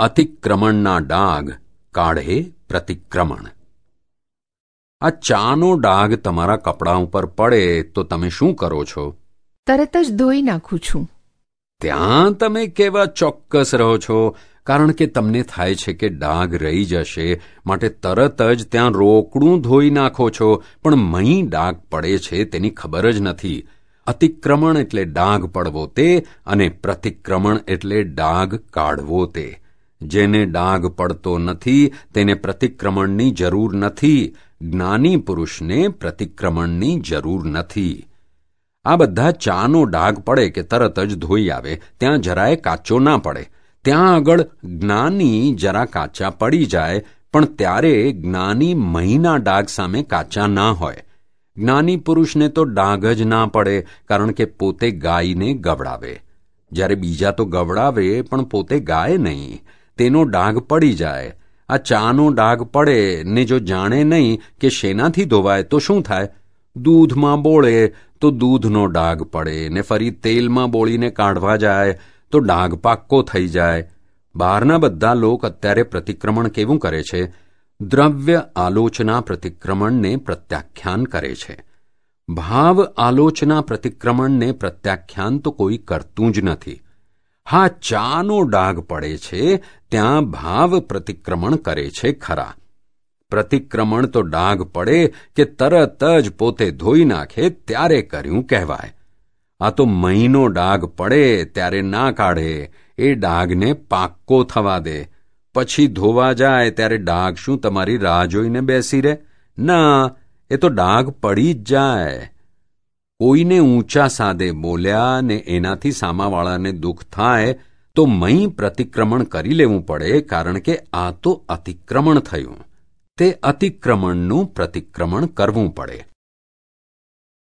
અતિક્રમણના ડાઘ કાઢે પ્રતિક્રમણ. આ ચાનો ડાઘ તમારા કપડાં ઉપર પડે તો તમે શું કરો છો? તરત જ ધોઈ નાખું છું. ત્યાં તમે કેવા ચોક્કસ રહો છો? કારણ કે તમને થાય છે કે ડાઘ રહી જશે માટે તરત જ ત્યાં રોકડું ધોઈ નાખો છો. પણ મહી ડાઘ પડે છે તેની ખબર જ નથી. અતિક્રમણ એટલે ડાઘ પડવો તે અને પ્રતિક્રમણ એટલે ડાઘ કાઢવો તે. જેને ડાઘ પડતો નથી, તેને પ્રતિક્રમણની જરૂર નથી. જ્ઞાની પુરુષને પ્રતિક્રમણની જરૂર નથી. આ બધા ચાનો ડાઘ પડે કે તરત જ ધોઈ આવે, ત્યાં જરાય કાચો ના પડે. ત્યાં આગળ જ્ઞાની જરા કાચા પડી જાય, પણ ત્યારે જ્ઞાની મહિના ડાઘ સામે કાચા ના હોય. જ્ઞાની પુરુષને તો ડાઘ જ ના પડે, કારણ કે પોતે ગાયને ગવડાવે. જ્યારે બીજા તો ગવડાવે, પણ પોતે ગાય નહીં. તેનો ડાઘ પડી જાય. આ ચાનો ડાઘ પડે ને જો જાણે નહીં કે શેનાથી ધોવાય, તો શું થાય? દૂધમાં બોળે તો દૂધનો ડાઘ પડે ને ફરી તેલમાં બોળીને કાઢવા જાય, તો ડાઘ પાક્કો થઈ જાય. બહારના બધા લોક અત્યારે પ્રતિક્રમણ કેવું કરે છે? દ્રવ્ય આલોચના પ્રતિક્રમણને પ્રત્યાખ્યાન કરે છે. ભાવ આલોચના પ્રતિક્રમણને પ્રત્યાખ્યાન તો કોઈ કરતું જ નથી. હા, ચાનો ડાઘ પડે છે, ત્યાં ભાવ પ્રતિક્રમણ કરે છે ખરા. પ્રતિક્રમણ તો ડાઘ પડે કે તરત જ પોતે ધોઈ નાખે ત્યારે કર્યું કહેવાય. આ તો મહિનો ડાઘ પડે ત્યારે ના કાઢે, એ ડાઘને પાક્કો થવા દે. પછી ધોવા જાય ત્યારે ડાઘ શું તમારી રાહ જોઈને બેસી રહે? ના, એ તો ડાઘ પડી જ જાય. કોઈને ઊંચા સાદે બોલ્યા ને એનાથી સામાવાળાને દુઃખ થાય, તો મહી પ્રતિક્રમણ કરી લેવું પડે, કારણ કે આ તો અતિક્રમણ થયું. તે અતિક્રમણનું પ્રતિક્રમણ કરવું પડે.